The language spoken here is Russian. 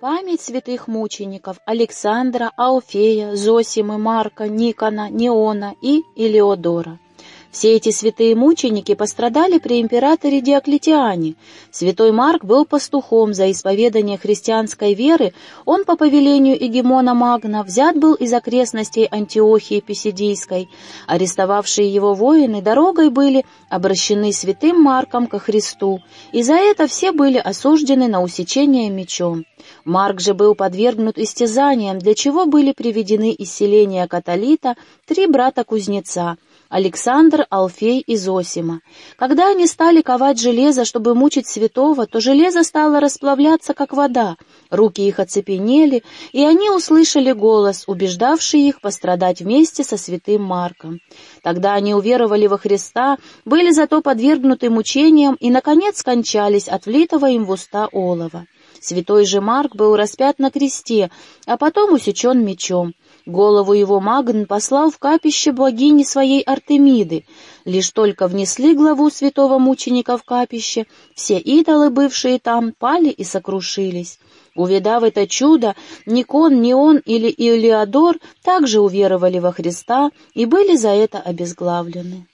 Память святых мучеников Александра, Ауфея, Зосимы, Марка, Никона, Неона и Илеодора. Все эти святые мученики пострадали при императоре Диоклетиане. Святой Марк был пастухом за исповедание христианской веры, он по повелению Егемона Магна взят был из окрестностей Антиохии Писидийской. Арестовавшие его воины дорогой были обращены святым Марком ко Христу, и за это все были осуждены на усечение мечом. Марк же был подвергнут истязаниям, для чего были приведены из селения Католита три брата-кузнеца — Александр, Алфей и Зосима. Когда они стали ковать железо, чтобы мучить святого, то железо стало расплавляться, как вода, руки их оцепенели, и они услышали голос, убеждавший их пострадать вместе со святым Марком. Тогда они уверовали во Христа, были зато подвергнуты мучениям и, наконец, скончались от влитого им в уста олова. Святой же Марк был распят на кресте, а потом усечен мечом. Голову его Магн послал в капище богини своей Артемиды. Лишь только внесли главу святого мученика в капище, все идолы, бывшие там, пали и сокрушились. Увидав это чудо, Никон, Неон или Илиадор также уверовали во Христа и были за это обезглавлены.